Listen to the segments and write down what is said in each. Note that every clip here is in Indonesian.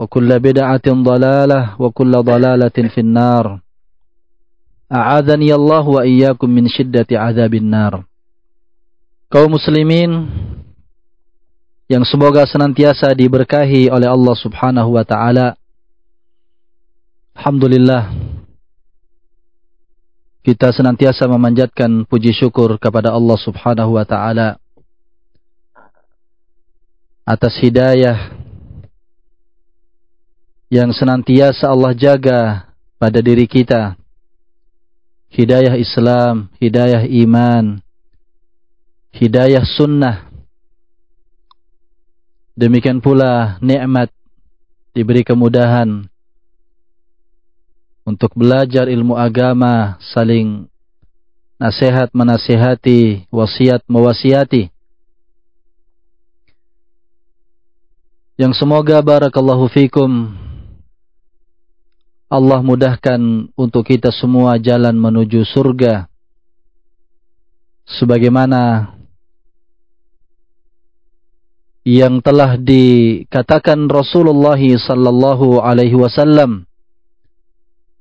وكل بدعة ضلالة وكل ضلالة في النار أعاذني الله وإياكم من شدة عذاب النار kaum muslimin yang semoga senantiasa diberkahi oleh Allah Subhanahu wa taala. Alhamdulillah kita senantiasa memanjatkan puji syukur kepada Allah Subhanahu wa taala atas hidayah yang senantiasa Allah jaga pada diri kita. Hidayah Islam, hidayah iman, hidayah sunnah. Demikian pula nikmat diberi kemudahan untuk belajar ilmu agama, saling nasihat menasihati, wasiat mewasiati. Yang semoga barakallahu fikum Allah mudahkan untuk kita semua jalan menuju surga. Sebagaimana yang telah dikatakan Rasulullah sallallahu alaihi wasallam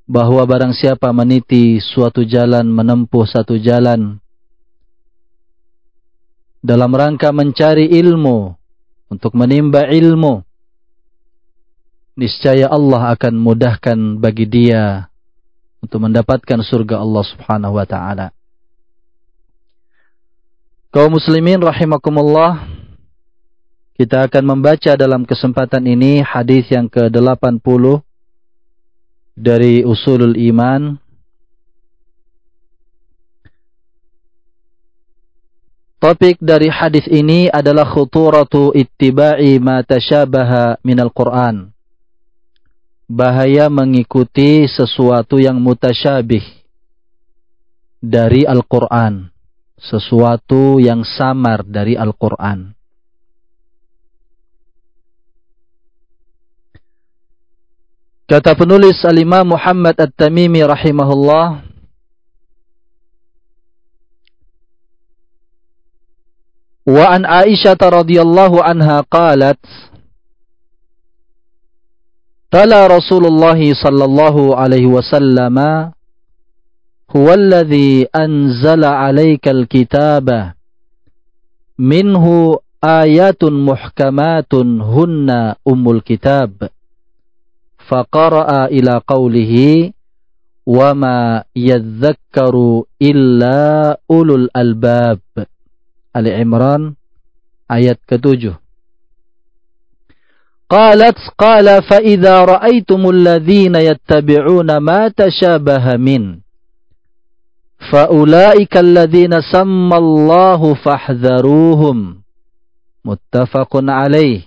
bahwa barang siapa meniti suatu jalan menempuh satu jalan dalam rangka mencari ilmu untuk menimba ilmu niscaya Allah akan mudahkan bagi dia untuk mendapatkan surga Allah Subhanahu wa taala. Kaum muslimin rahimakumullah, kita akan membaca dalam kesempatan ini hadis yang ke-80 dari Usulul Iman. Topik dari hadis ini adalah khuturatu ittiba'i ma tashabaha minal Qur'an bahaya mengikuti sesuatu yang mutasyabih dari Al-Quran. Sesuatu yang samar dari Al-Quran. Kata penulis Al-Imam Muhammad At-Tamimi rahimahullah. Wa an Aisyah radhiyallahu anha qalat تلا رسول الله صلى الله عليه وسلم هو الذي أنزل عليك الكتاب. منه آيات محكمات هن أم الكتاب. فقرأ إلى قوله وما يذكر إلا أولو الألباب. Ali Imran ayat ke-7 Qalat qala fa idza ra'aytumul ladzina yattabi'una ma tashabaha min? Faulaika alladzina sammallahu fahdharuhum. Muttafaqun alaih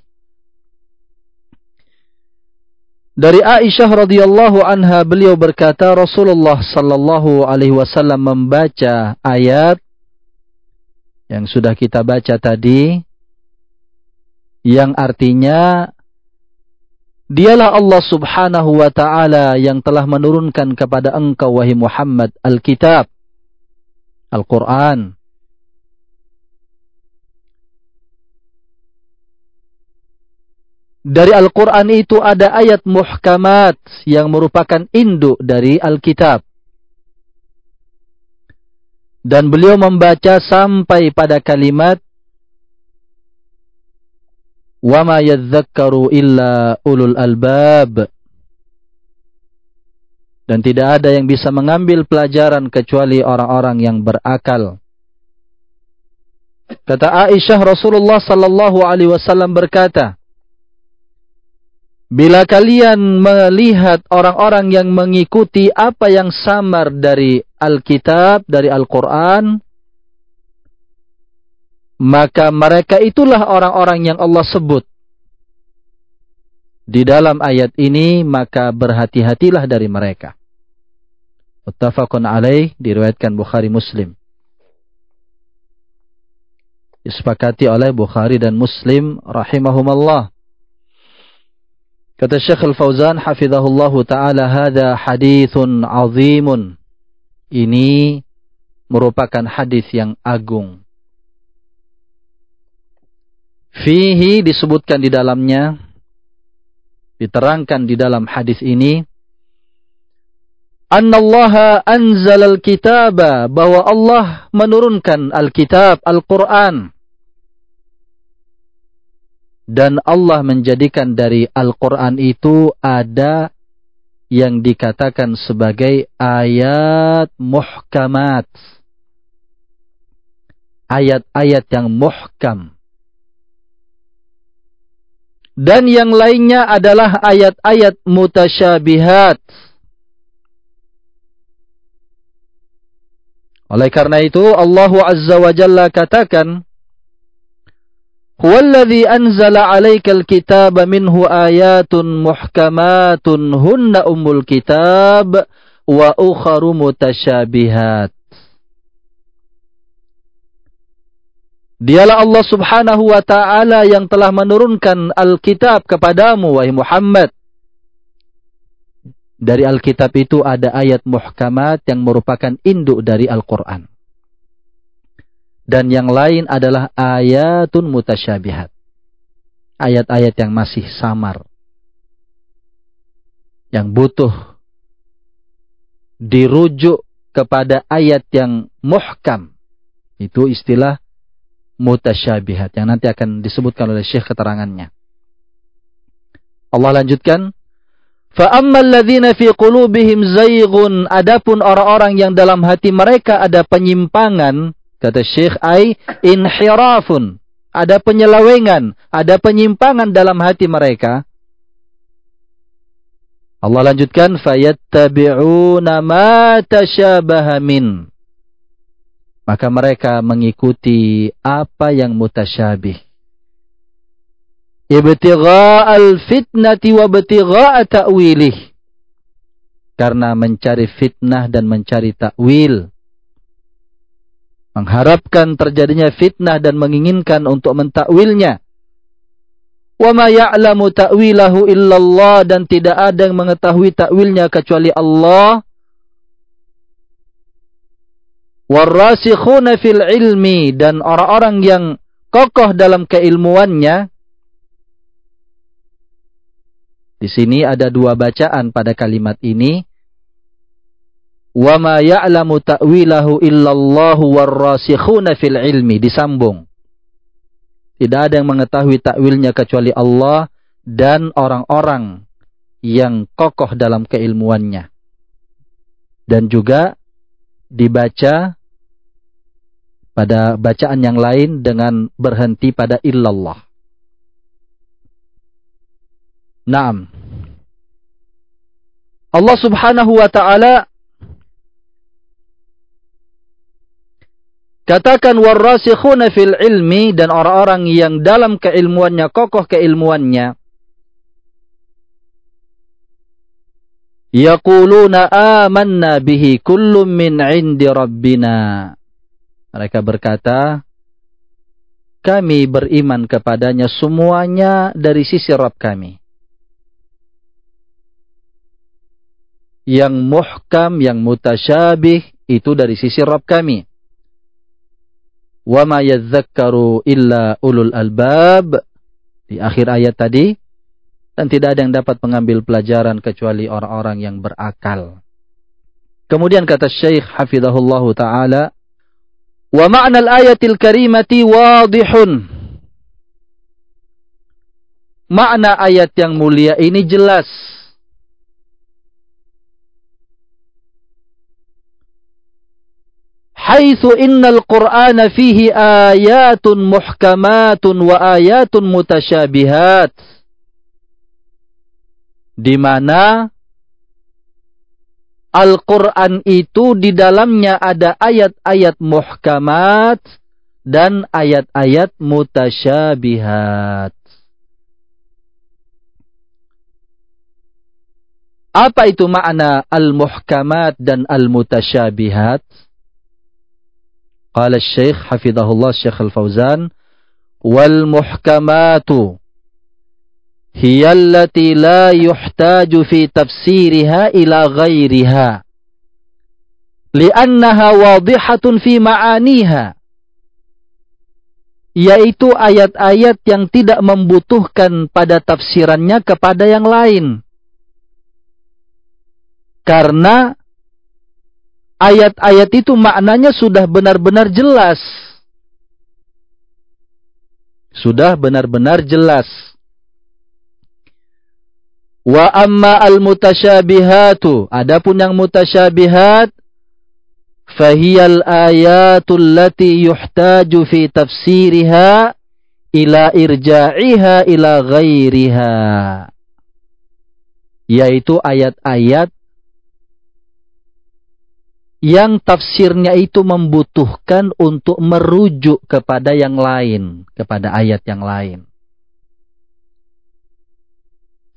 dari Aisyah radhiyallahu anha beliau berkata Rasulullah sallallahu alaihi wasallam membaca ayat yang sudah kita baca tadi yang artinya Dialah Allah subhanahu wa ta'ala yang telah menurunkan kepada engkau wahai Muhammad Alkitab, Al-Quran. Dari Al-Quran itu ada ayat muhkamat yang merupakan induk dari Alkitab. Dan beliau membaca sampai pada kalimat وَمَا يَذَّكَّرُ إِلَّا ulul albab. Dan tidak ada yang bisa mengambil pelajaran kecuali orang-orang yang berakal. Kata Aisyah Rasulullah sallallahu alaihi wasallam berkata, Bila kalian melihat orang-orang yang mengikuti apa yang samar dari Alkitab, dari Al-Quran, maka mereka itulah orang-orang yang Allah sebut. Di dalam ayat ini maka berhati-hatilah dari mereka. Muttafaqun alaih diriwayatkan Bukhari Muslim. Disepakati oleh Bukhari dan Muslim rahimahumallah. Kata Syekh Al-Fauzan hafizahullahu taala hadza hadithun azimun. Ini merupakan hadis yang agung. Fihi disebutkan di dalamnya, diterangkan di dalam hadis ini, Annallaha anzal al-kitaba, bahwa Allah menurunkan Alkitab, Al-Quran. Dan Allah menjadikan dari Al-Quran itu ada yang dikatakan sebagai ayat muhkamat. Ayat-ayat yang muhkam dan yang lainnya adalah ayat-ayat mutasyabihat. Oleh karena itu Allah Azza wa Jalla katakan Huwallazi anzala 'alaikal kitaba minhu ayatun muhkamatun hunna ummul kitab wa ukharu mutasyabihat Dialah Allah subhanahu wa ta'ala yang telah menurunkan Alkitab kepadamu, wahai Muhammad. Dari Alkitab itu ada ayat muhkamat yang merupakan induk dari Al-Quran. Dan yang lain adalah ayatun mutasyabihat. Ayat-ayat yang masih samar. Yang butuh dirujuk kepada ayat yang muhkam. Itu istilah mutasyabihat yang nanti akan disebutkan oleh Syekh keterangannya. Allah lanjutkan Fa'ammal ladzina fi qulubihim zayghun adapun orang-orang yang dalam hati mereka ada penyimpangan kata Syekh ai inhirafun ada penyelewengan ada penyimpangan dalam hati mereka Allah lanjutkan fayattabi'una ma tashabaha min maka mereka mengikuti apa yang mutasyabih. Ibtigha'al fitnati wa ibtigha'a ta'wilih. Karena mencari fitnah dan mencari takwil. Mengharapkan terjadinya fitnah dan menginginkan untuk mentakwilnya. Wa ma ya'lamu ta'wilahu illallah dan tidak ada yang mengetahui takwilnya kecuali Allah warasikhuna fil ilmi dan orang-orang yang kokoh dalam keilmuannya. Di sini ada dua bacaan pada kalimat ini. Wa ma ya'lamu ta'wilahu illallahu warasikhuna fil ilmi disambung. Tidak ada yang mengetahui takwilnya kecuali Allah dan orang-orang yang kokoh dalam keilmuannya. Dan juga dibaca pada bacaan yang lain dengan berhenti pada illallah. Naam. Allah Subhanahu wa taala Katakan warasikhuna fil ilmi dan orang-orang yang dalam keilmuannya kokoh keilmuannya Yaquluna amanna bihi kullum min indi rabbina. Mereka berkata, kami beriman kepadanya semuanya dari sisi Rabb kami. Yang muhkam, yang mutasyabih, itu dari sisi Rabb kami. Wa ma yadzakkaru illa ulul albab. Di akhir ayat tadi, dan tidak ada yang dapat mengambil pelajaran kecuali orang-orang yang berakal. Kemudian kata Syekh hafizahullahu taala, "Wa ma'na al-ayatil karimati wadihun." Makna ayat yang mulia ini jelas. Haitsu innal Qur'ana fihi ayatun muhkamatun wa ayatun mutasyabihat di mana Al-Quran itu di dalamnya ada ayat-ayat muhkamat dan ayat-ayat mutasyabihat. Apa itu makna al-muhkamat dan al-mutasyabihat? Qala Syekh hafizahullah Syekh Al-Fauzan wal muhkamatu يحتاج غيرها، لأنها واضحة في معانيها، yaitu ayat-ayat yang tidak membutuhkan pada tafsirannya kepada yang lain. Karena ayat-ayat itu maknanya sudah benar-benar jelas. Sudah benar-benar jelas. Wa amma al-mutasyabihatu. Adapun yang mutasyabihat. Fahiyal ayatul lati yuhtaju fi tafsiriha. Ila irja'iha ila ghairiha. Yaitu ayat-ayat. Yang tafsirnya itu membutuhkan untuk merujuk kepada yang lain. Kepada ayat yang lain.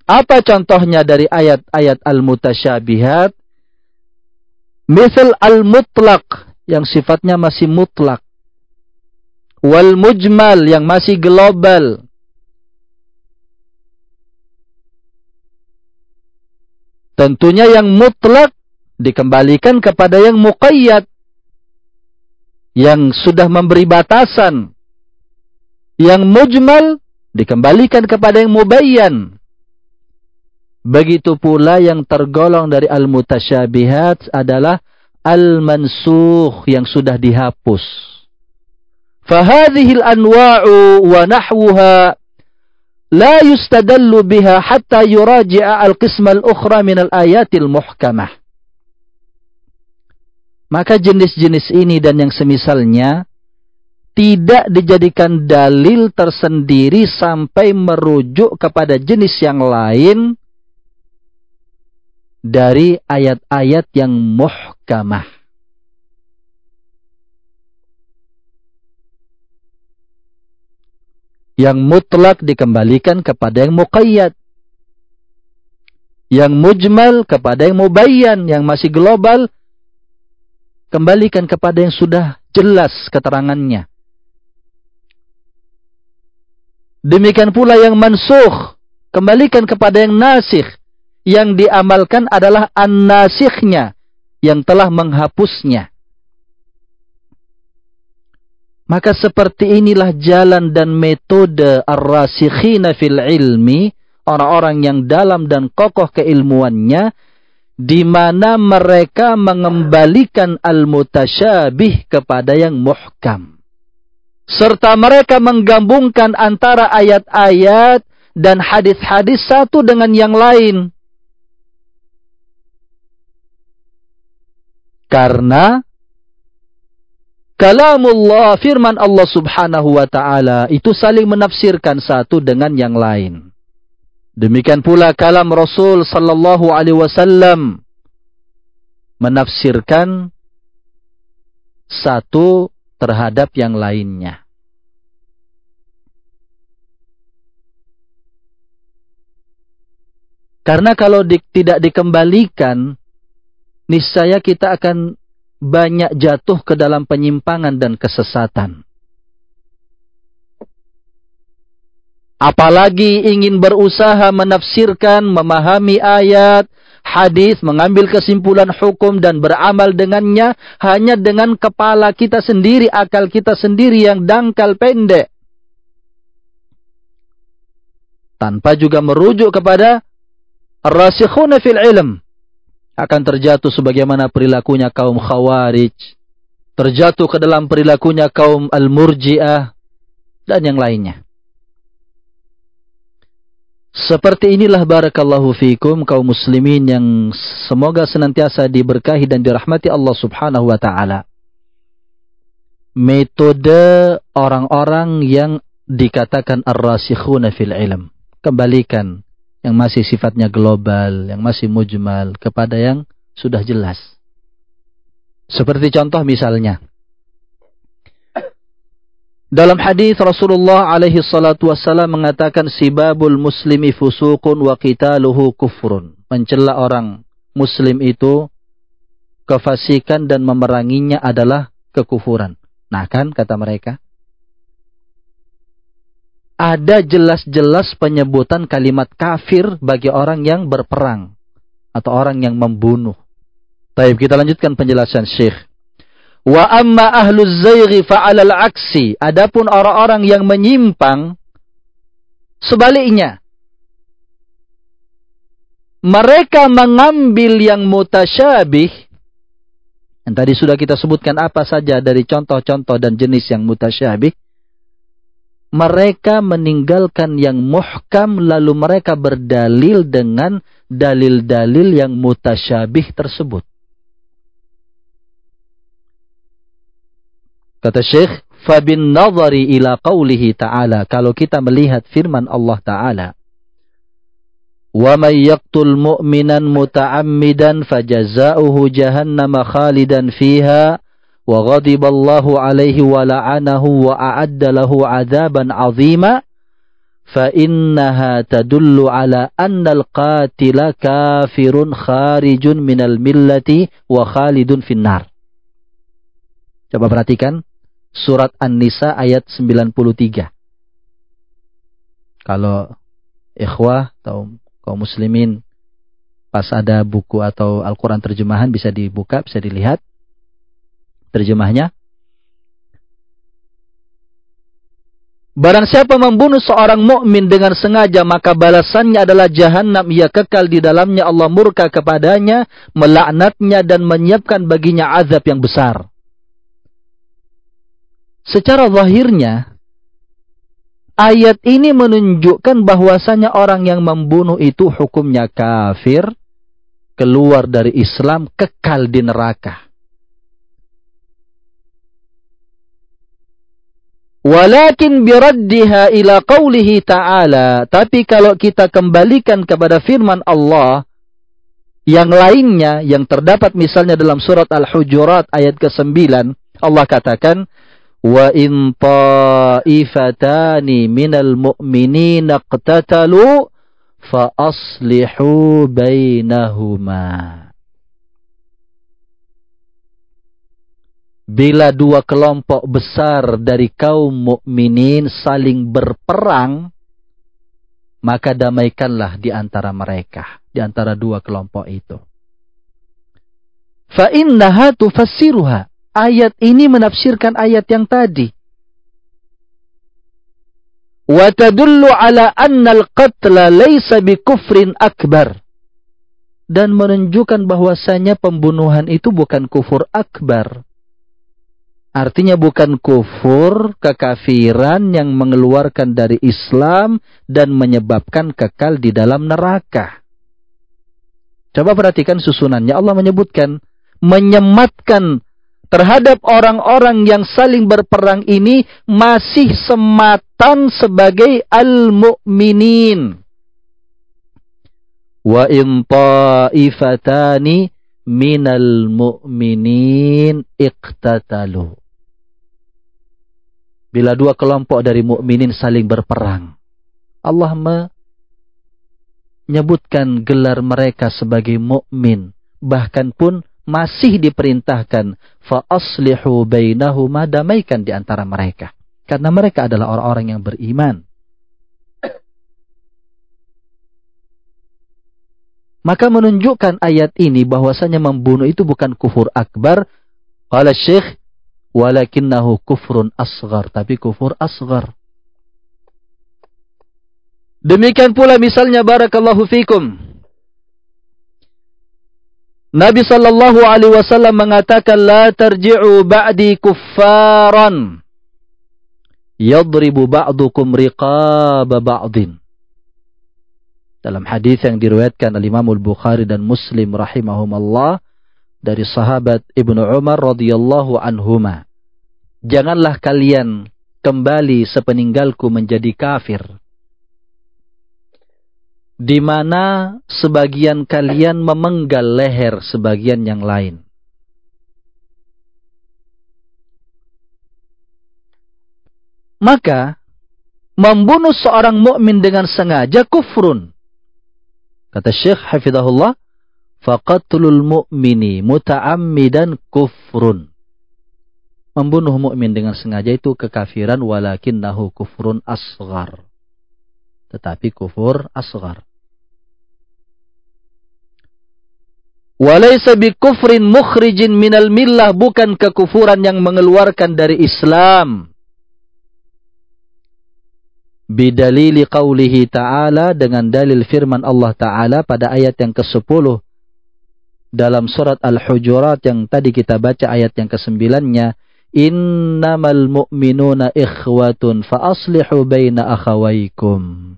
Apa contohnya dari ayat-ayat al-mutasyabihat? Misal al-mutlaq yang sifatnya masih mutlak. Wal mujmal yang masih global. Tentunya yang mutlak dikembalikan kepada yang muqayyad. Yang sudah memberi batasan. Yang mujmal dikembalikan kepada yang mubayyan. Begitu pula yang tergolong dari al-mutasyabihat adalah al-mansukh yang sudah dihapus. Fahadhihi al-anwa'u wa nahwuha la yustadallu biha hatta yuraji'a al-qisma al-ukhra. Maka jenis-jenis ini dan yang semisalnya tidak dijadikan dalil tersendiri sampai merujuk kepada jenis yang lain dari ayat-ayat yang muhkamah. Yang mutlak dikembalikan kepada yang muqayyad. Yang mujmal kepada yang mubayyan, yang masih global kembalikan kepada yang sudah jelas keterangannya. Demikian pula yang mansuh, kembalikan kepada yang nasikh, yang diamalkan adalah an-nasikhnya yang telah menghapusnya. Maka seperti inilah jalan dan metode ar-rasikhina fil ilmi, orang-orang yang dalam dan kokoh keilmuannya, di mana mereka mengembalikan al-mutasyabih kepada yang muhkam. Serta mereka menggabungkan antara ayat-ayat dan hadis-hadis satu dengan yang lain. Karena kalamullah firman Allah Subhanahu wa taala itu saling menafsirkan satu dengan yang lain. Demikian pula kalam Rasul sallallahu alaihi wasallam menafsirkan satu terhadap yang lainnya. Karena kalau di, tidak dikembalikan, niscaya kita akan banyak jatuh ke dalam penyimpangan dan kesesatan. Apalagi ingin berusaha menafsirkan, memahami ayat, hadis, mengambil kesimpulan hukum dan beramal dengannya hanya dengan kepala kita sendiri, akal kita sendiri yang dangkal pendek. Tanpa juga merujuk kepada Rasikhuna fil ilm akan terjatuh sebagaimana perilakunya kaum khawarij, terjatuh ke dalam perilakunya kaum al-murji'ah, dan yang lainnya. Seperti inilah barakallahu fikum kaum muslimin yang semoga senantiasa diberkahi dan dirahmati Allah subhanahu wa ta'ala. Metode orang-orang yang dikatakan ar-rasikhuna fil ilm. Kembalikan yang masih sifatnya global, yang masih mujmal kepada yang sudah jelas. Seperti contoh misalnya, dalam hadis Rasulullah alaihi salatu wassalam mengatakan sibabul muslimi fusuqun wa qitaluhu kufrun. Mencela orang muslim itu kefasikan dan memeranginya adalah kekufuran. Nah kan kata mereka, ada jelas-jelas penyebutan kalimat kafir bagi orang yang berperang atau orang yang membunuh. Baik, kita lanjutkan penjelasan Syekh. Wa amma ahluz zayghi fa'alal aksi. Adapun orang-orang yang menyimpang sebaliknya. Mereka mengambil yang mutasyabih yang tadi sudah kita sebutkan apa saja dari contoh-contoh dan jenis yang mutasyabih mereka meninggalkan yang muhkam lalu mereka berdalil dengan dalil-dalil yang mutasyabih tersebut. Kata Syekh, "Fabin nadhari ila qawlihi ta'ala." Kalau kita melihat firman Allah Ta'ala, "Wa may yaqtul mu'minan muta'ammidan fajaza'uhu وغضب الله عليه ولعنه وأعد له عذابا عظيما فإنها تدل على أن القاتل كافر خارج من الملة وخالد في النار Coba perhatikan surat An-Nisa ayat 93. Kalau ikhwah atau kaum muslimin pas ada buku atau Al-Quran terjemahan bisa dibuka, bisa dilihat. Terjemahnya. Barang siapa membunuh seorang mukmin dengan sengaja maka balasannya adalah jahanam ia kekal di dalamnya Allah murka kepadanya melaknatnya dan menyiapkan baginya azab yang besar. Secara zahirnya ayat ini menunjukkan bahwasanya orang yang membunuh itu hukumnya kafir, keluar dari Islam, kekal di neraka. Walakin biraddiha ila qawlihi ta'ala. Tapi kalau kita kembalikan kepada firman Allah, yang lainnya yang terdapat misalnya dalam surat Al-Hujurat ayat ke-9, Allah katakan, Wa in ta'ifatani minal mu'minina qtatalu fa aslihu bainahuma. Bila dua kelompok besar dari kaum mukminin saling berperang maka damaikanlah di antara mereka di antara dua kelompok itu. Fa innaha tufassiruha. Ayat ini menafsirkan ayat yang tadi. Wa tadullu ala anna al-qatla laysa bikufrin akbar. Dan menunjukkan bahwasanya pembunuhan itu bukan kufur akbar Artinya bukan kufur, kekafiran yang mengeluarkan dari Islam dan menyebabkan kekal di dalam neraka. Coba perhatikan susunannya. Allah menyebutkan, menyematkan terhadap orang-orang yang saling berperang ini masih sematan sebagai al-mu'minin. Wa in ta'ifatani minal mu'minin iqtatalu. Bila dua kelompok dari mukminin saling berperang. Allah menyebutkan gelar mereka sebagai mukmin, bahkan pun masih diperintahkan fa aslihu bainahuma damaikan di antara mereka karena mereka adalah orang-orang yang beriman. Maka menunjukkan ayat ini bahwasanya membunuh itu bukan kufur akbar. Qala Syekh walakinnahu kufrun asghar, tapi kufur asghar. Demikian pula misalnya barakallahu fikum. Nabi sallallahu alaihi wasallam mengatakan la tarji'u ba'di kuffaran yadribu ba'dukum riqaba ba'din. Dalam hadis yang diriwayatkan oleh Imam Al-Bukhari dan Muslim rahimahumallah dari sahabat Ibnu Umar radhiyallahu anhuma. Janganlah kalian kembali sepeninggalku menjadi kafir. Di mana sebagian kalian memenggal leher sebagian yang lain. Maka membunuh seorang mukmin dengan sengaja kufrun Kata Syekh Hafizahullah, faqatlul mu'mini muta'ammidan kufrun. Membunuh mukmin dengan sengaja itu kekafiran walakinnahu kufrun asghar. Tetapi kufur asghar. Walaysa bikufrin mukhrijin minal millah bukan kekufuran yang mengeluarkan dari Islam bidalili qawlihi ta'ala dengan dalil firman Allah Ta'ala pada ayat yang ke-10 dalam surat Al-Hujurat yang tadi kita baca ayat yang ke-9-nya innamal mu'minuna ikhwatun fa aslihu baina akhawaykum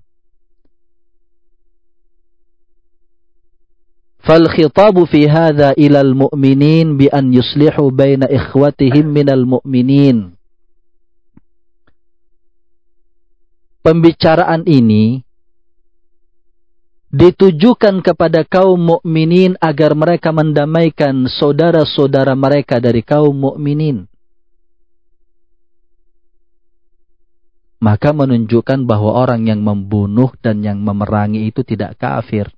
فالخطاب في هذا إلى المؤمنين بأن يصلحوا بين إخوتهم من المؤمنين pembicaraan ini ditujukan kepada kaum mukminin agar mereka mendamaikan saudara-saudara mereka dari kaum mukminin. Maka menunjukkan bahwa orang yang membunuh dan yang memerangi itu tidak kafir.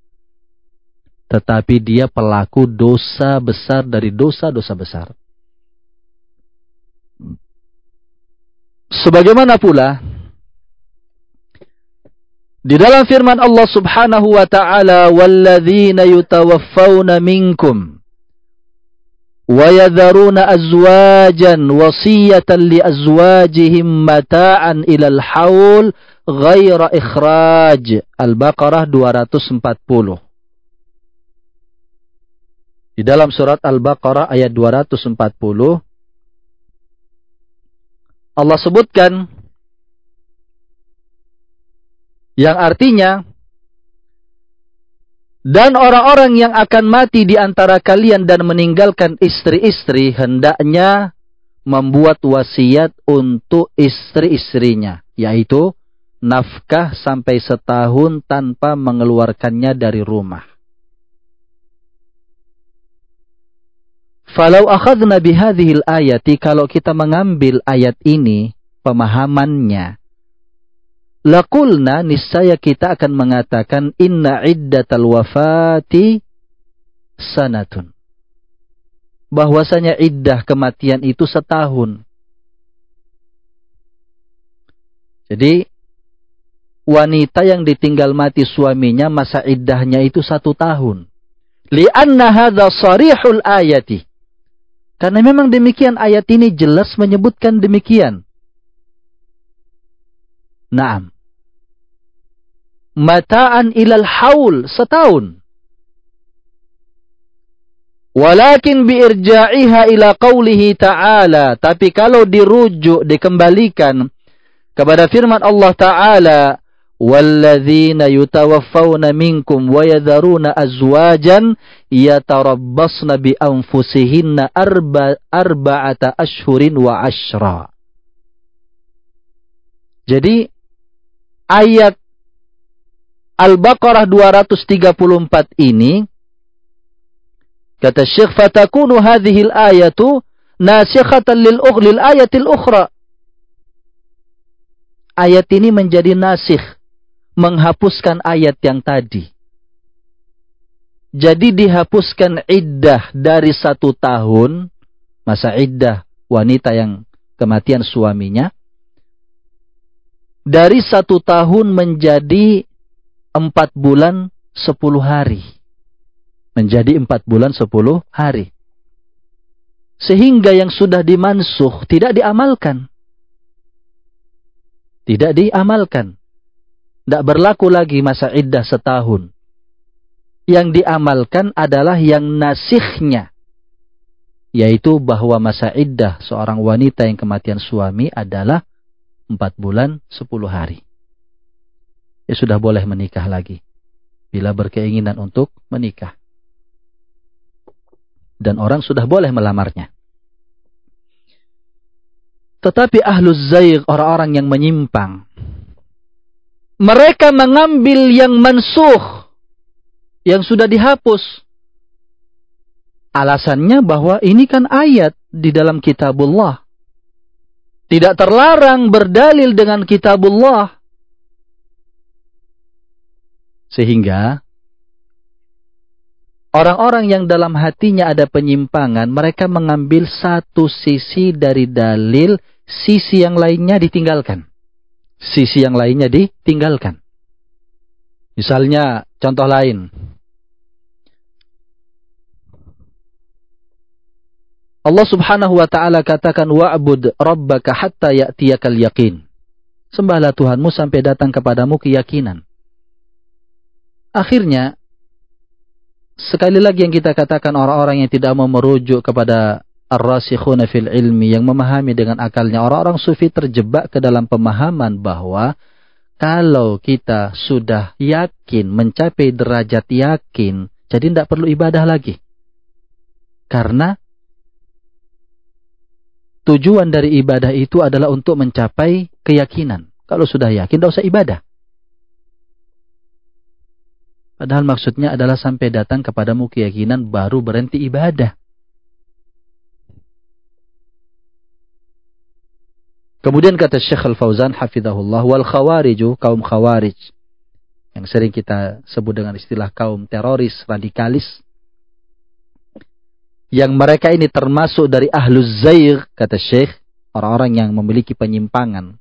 Tetapi dia pelaku dosa besar dari dosa-dosa besar. Sebagaimana pula di dalam firman Allah Subhanahu wa taala, "Walladzina yutawaffawna minkum azwajan wasiyatan li azwajihim mata'an ilal haul ghaira ikhraj." Al-Baqarah 240. Di dalam surat Al-Baqarah ayat 240 Allah sebutkan Yang artinya, dan orang-orang yang akan mati di antara kalian dan meninggalkan istri-istri hendaknya membuat wasiat untuk istri-istrinya, yaitu nafkah sampai setahun tanpa mengeluarkannya dari rumah. Falau akhadna bihadhil ayati kalau kita mengambil ayat ini pemahamannya Lakulna niscaya kita akan mengatakan inna iddatal wafati sanatun. Bahwasanya iddah kematian itu setahun. Jadi wanita yang ditinggal mati suaminya masa iddahnya itu satu tahun. Lianna hadha sarihul ayati. Karena memang demikian ayat ini jelas menyebutkan demikian. Naam. Mata'an ilal haul setahun. Walakin biirja'iha ila qawlihi ta'ala. Tapi kalau dirujuk, dikembalikan kepada firman Allah Ta'ala. Walladzina yutawaffawna minkum wa yadharuna azwajan yatarabbasna bi anfusihinna arba, arba'ata ashhurin wa ashra. Jadi ayat Al-Baqarah 234 ini kata Syekh fatakunu hadhihi al-ayatu nasikhatan lil lil ayatil ukhra. Ayat ini menjadi nasikh, menghapuskan ayat yang tadi. Jadi dihapuskan iddah dari satu tahun, masa iddah wanita yang kematian suaminya, dari satu tahun menjadi empat bulan sepuluh hari. Menjadi empat bulan sepuluh hari. Sehingga yang sudah dimansuh tidak diamalkan. Tidak diamalkan. Tidak berlaku lagi masa iddah setahun yang diamalkan adalah yang nasihnya. Yaitu bahwa masa iddah seorang wanita yang kematian suami adalah 4 bulan 10 hari. Ya sudah boleh menikah lagi. Bila berkeinginan untuk menikah. Dan orang sudah boleh melamarnya. Tetapi ahlus zaig, orang-orang yang menyimpang. Mereka mengambil yang mansuh yang sudah dihapus. Alasannya bahwa ini kan ayat di dalam kitabullah. Tidak terlarang berdalil dengan kitabullah. Sehingga orang-orang yang dalam hatinya ada penyimpangan, mereka mengambil satu sisi dari dalil, sisi yang lainnya ditinggalkan. Sisi yang lainnya ditinggalkan. Misalnya contoh lain. Allah Subhanahu wa taala katakan wa'bud rabbaka hatta ya'tiyakal yaqin. Sembahlah Tuhanmu sampai datang kepadamu keyakinan. Akhirnya sekali lagi yang kita katakan orang-orang yang tidak mau merujuk kepada ar-rasikhuna fil ilmi yang memahami dengan akalnya orang-orang sufi terjebak ke dalam pemahaman bahwa kalau kita sudah yakin mencapai derajat yakin jadi tidak perlu ibadah lagi. Karena tujuan dari ibadah itu adalah untuk mencapai keyakinan. Kalau sudah yakin, tidak usah ibadah. Padahal maksudnya adalah sampai datang kepadamu keyakinan baru berhenti ibadah. Kemudian kata Syekh Al-Fauzan hafizahullah wal khawariju kaum khawarij yang sering kita sebut dengan istilah kaum teroris radikalis yang mereka ini termasuk dari ahlus zair, kata Syekh, orang-orang yang memiliki penyimpangan.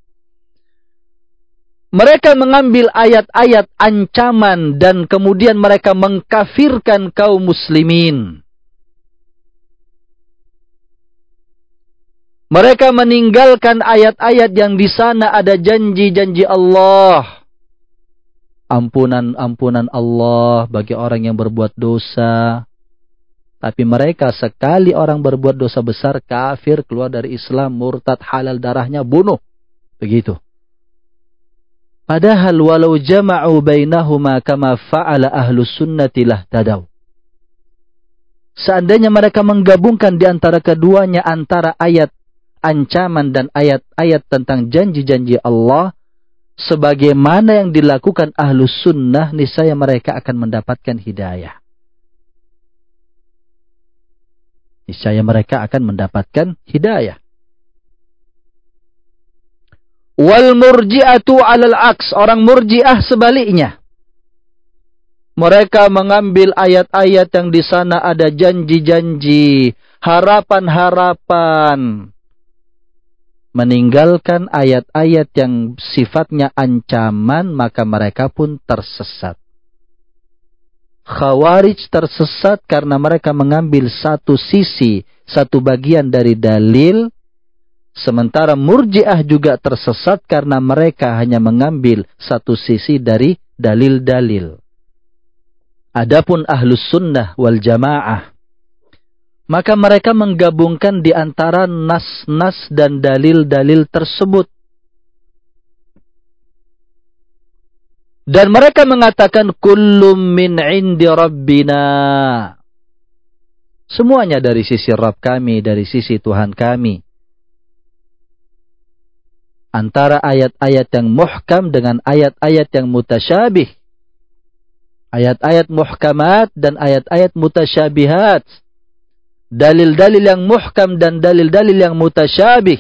Mereka mengambil ayat-ayat ancaman dan kemudian mereka mengkafirkan kaum muslimin. Mereka meninggalkan ayat-ayat yang di sana ada janji-janji Allah. Ampunan-ampunan Allah bagi orang yang berbuat dosa. Tapi mereka sekali orang berbuat dosa besar, kafir, keluar dari Islam, murtad, halal darahnya, bunuh. Begitu. Padahal walau jama'u bainahuma kama fa'ala ahlu sunnatilah tadau. Seandainya mereka menggabungkan di antara keduanya antara ayat ancaman dan ayat-ayat tentang janji-janji Allah, sebagaimana yang dilakukan ahlu sunnah, niscaya mereka akan mendapatkan hidayah. Niscaya mereka akan mendapatkan hidayah. Wal murji'atu 'alal aks, orang murji'ah sebaliknya. Mereka mengambil ayat-ayat yang di sana ada janji-janji, harapan-harapan. Meninggalkan ayat-ayat yang sifatnya ancaman, maka mereka pun tersesat. Khawarij tersesat karena mereka mengambil satu sisi, satu bagian dari dalil. Sementara murjiah juga tersesat karena mereka hanya mengambil satu sisi dari dalil-dalil. Adapun ahlus sunnah wal jamaah. Maka mereka menggabungkan di antara nas-nas dan dalil-dalil tersebut. Dan mereka mengatakan kullum min indi rabbina. Semuanya dari sisi Rabb kami, dari sisi Tuhan kami. Antara ayat-ayat yang muhkam dengan ayat-ayat yang mutasyabih. Ayat-ayat muhkamat dan ayat-ayat mutasyabihat. Dalil-dalil yang muhkam dan dalil-dalil yang mutasyabih.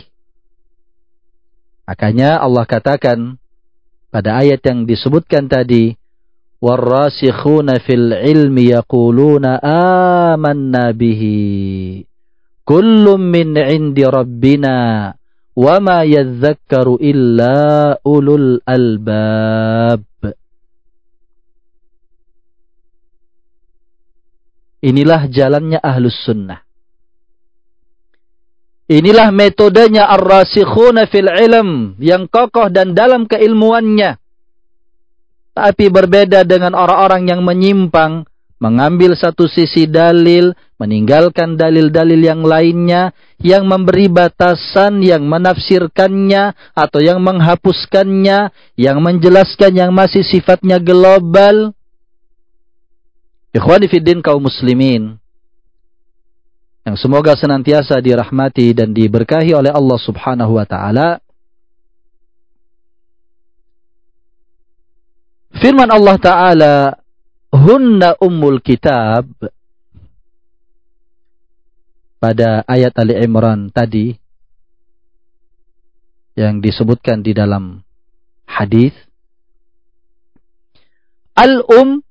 Makanya Allah katakan pada ayat yang disebutkan tadi, "Warrasikhuna fil ilmi yaquluna amanna bihi." Kullum min indi rabbina wa ma yadhakkaru illa ulul albab. Inilah jalannya ahlus sunnah. Inilah metodenya ar-rasikhuna fil ilm yang kokoh dan dalam keilmuannya. Tapi berbeda dengan orang-orang yang menyimpang, mengambil satu sisi dalil, meninggalkan dalil-dalil yang lainnya, yang memberi batasan, yang menafsirkannya, atau yang menghapuskannya, yang menjelaskan yang masih sifatnya global. Ikhwani fiddin kaum muslimin. Yang semoga senantiasa dirahmati dan diberkahi oleh Allah subhanahu wa ta'ala. Firman Allah Ta'ala, Hunna ummul kitab. Pada ayat Ali Imran tadi, yang disebutkan di dalam hadis Al-um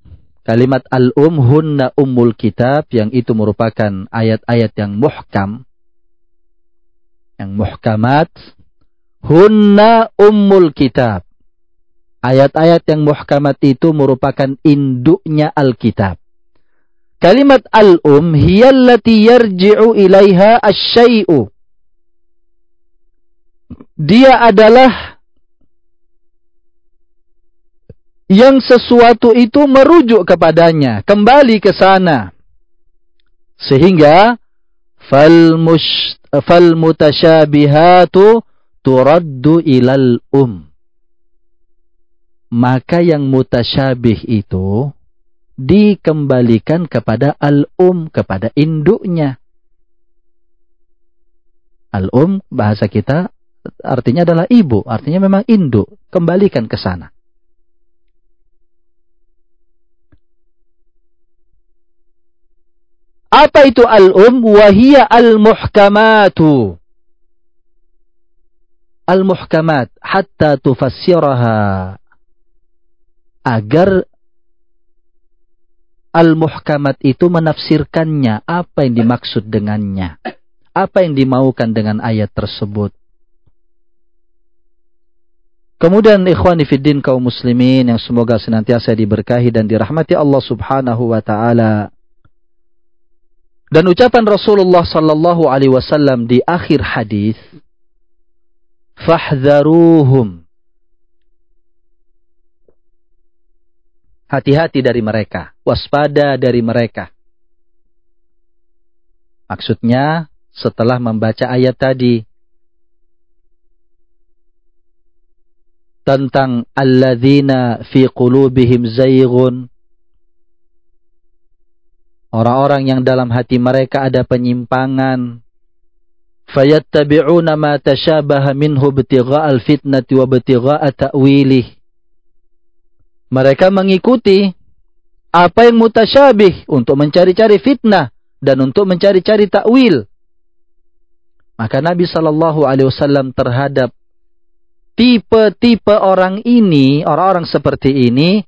Kalimat al-um hunna ummul kitab yang itu merupakan ayat-ayat yang muhkam. Yang muhkamat. Hunna ummul kitab. Ayat-ayat yang muhkamat itu merupakan induknya Alkitab. Kalimat al-um hiyallati yarji'u ilaiha asyai'u. Dia adalah yang sesuatu itu merujuk kepadanya, kembali ke sana. Sehingga fal fal mutasyabihatu turaddu ilal um. Maka yang mutasyabih itu dikembalikan kepada al-um, kepada induknya. Al-um bahasa kita artinya adalah ibu, artinya memang induk, kembalikan ke sana. Apa itu al-um? Wahia al-muhkamatu. Al-muhkamat. Hatta tufassiraha. Agar al-muhkamat itu menafsirkannya. Apa yang dimaksud dengannya. Apa yang dimaukan dengan ayat tersebut. Kemudian ikhwani fiddin kaum muslimin yang semoga senantiasa diberkahi dan dirahmati Allah subhanahu wa ta'ala. Dan ucapan Rasulullah sallallahu alaihi wasallam di akhir hadis, "Fahdharuhum." Hati-hati dari mereka, waspada dari mereka. Maksudnya setelah membaca ayat tadi tentang alladzina fi qulubihim zayghun Orang-orang yang dalam hati mereka ada penyimpangan. Fayattabi'una ma tashabaha minhu al fitnati wa btigha'a ta'wilih. Mereka mengikuti apa yang mutasyabih untuk mencari-cari fitnah dan untuk mencari-cari takwil. Maka Nabi Shallallahu Alaihi Wasallam terhadap tipe-tipe orang ini, orang-orang seperti ini,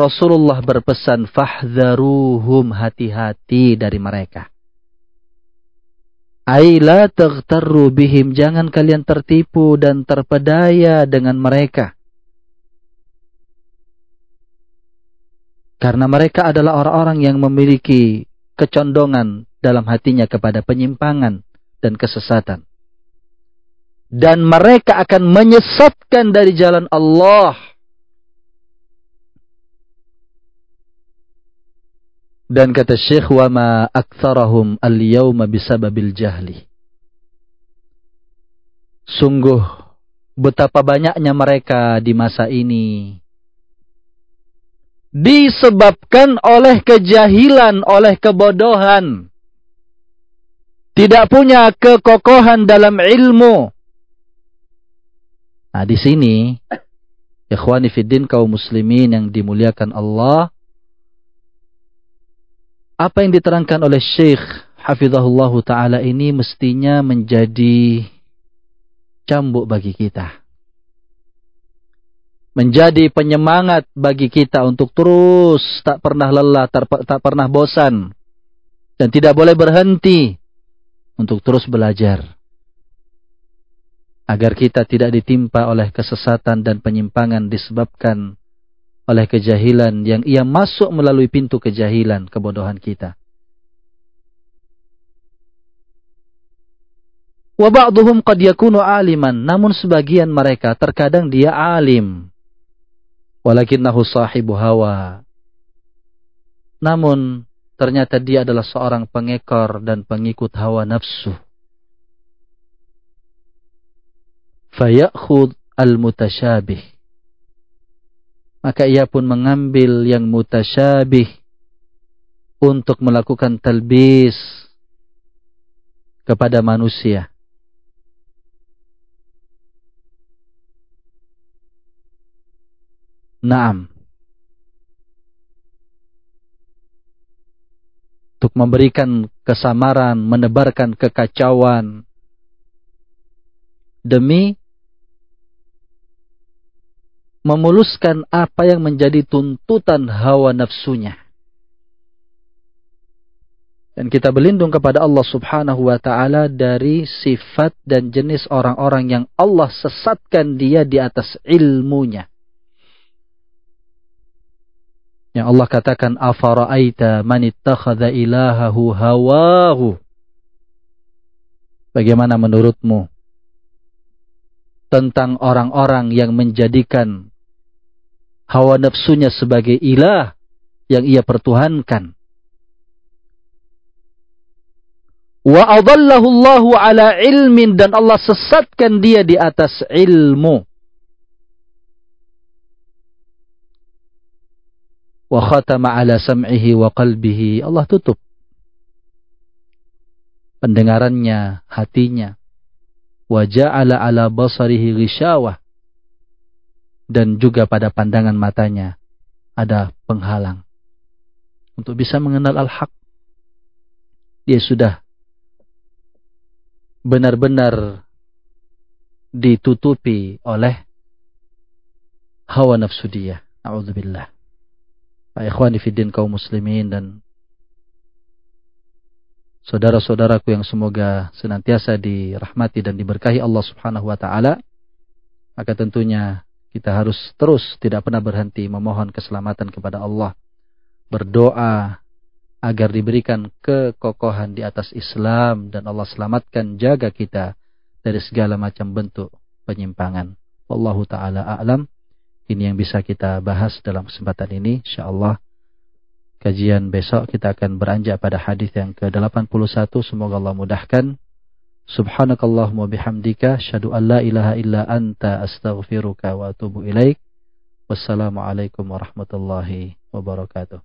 Rasulullah berpesan fahdharuhum hati-hati dari mereka. Aila taghtarru bihim jangan kalian tertipu dan terpedaya dengan mereka. Karena mereka adalah orang-orang yang memiliki kecondongan dalam hatinya kepada penyimpangan dan kesesatan. Dan mereka akan menyesatkan dari jalan Allah Dan kata Syekh wa ma aktsarahum al-yauma bisababil jahli. Sungguh betapa banyaknya mereka di masa ini disebabkan oleh kejahilan, oleh kebodohan. Tidak punya kekokohan dalam ilmu. Nah, di sini ikhwani fiddin kaum muslimin yang dimuliakan Allah apa yang diterangkan oleh Syekh Hafizahullah Ta'ala ini mestinya menjadi cambuk bagi kita. Menjadi penyemangat bagi kita untuk terus tak pernah lelah, tak, tak pernah bosan. Dan tidak boleh berhenti untuk terus belajar. Agar kita tidak ditimpa oleh kesesatan dan penyimpangan disebabkan oleh kejahilan yang ia masuk melalui pintu kejahilan, kebodohan kita. Wa qad yakunu aliman, namun sebagian mereka terkadang dia alim. Walakinnahu sahibu hawa. Namun ternyata dia adalah seorang pengekor dan pengikut hawa nafsu. Fayakhud al-mutasyabih maka ia pun mengambil yang mutasyabih untuk melakukan talbis kepada manusia. Naam. Untuk memberikan kesamaran, menebarkan kekacauan demi memuluskan apa yang menjadi tuntutan hawa nafsunya. Dan kita berlindung kepada Allah subhanahu wa ta'ala dari sifat dan jenis orang-orang yang Allah sesatkan dia di atas ilmunya. Yang Allah katakan, Afara'aita man ittakhadha ilahahu hawahu. Bagaimana menurutmu tentang orang-orang yang menjadikan hawa nafsunya sebagai ilah yang ia pertuhankan. Wa adallahu Allahu ala ilmin dan Allah sesatkan dia di atas ilmu. Wa khatama ala sam'ihi wa qalbihi. Allah tutup pendengarannya, hatinya. Wa ja'ala ala basarihi ghishawah dan juga pada pandangan matanya ada penghalang untuk bisa mengenal al-haq. Dia sudah benar-benar ditutupi oleh hawa nafsu dia. A'udzubillah. Pak ikhwani fiddin kaum muslimin dan saudara-saudaraku yang semoga senantiasa dirahmati dan diberkahi Allah Subhanahu wa taala. Maka tentunya kita harus terus tidak pernah berhenti memohon keselamatan kepada Allah. Berdoa agar diberikan kekokohan di atas Islam dan Allah selamatkan jaga kita dari segala macam bentuk penyimpangan. Wallahu taala a'lam. Ini yang bisa kita bahas dalam kesempatan ini insyaallah. Kajian besok kita akan beranjak pada hadis yang ke-81 semoga Allah mudahkan. Subhanakallahumma bihamdika syadu an la ilaha illa anta astaghfiruka wa atubu ilaik. Wassalamualaikum warahmatullahi wabarakatuh.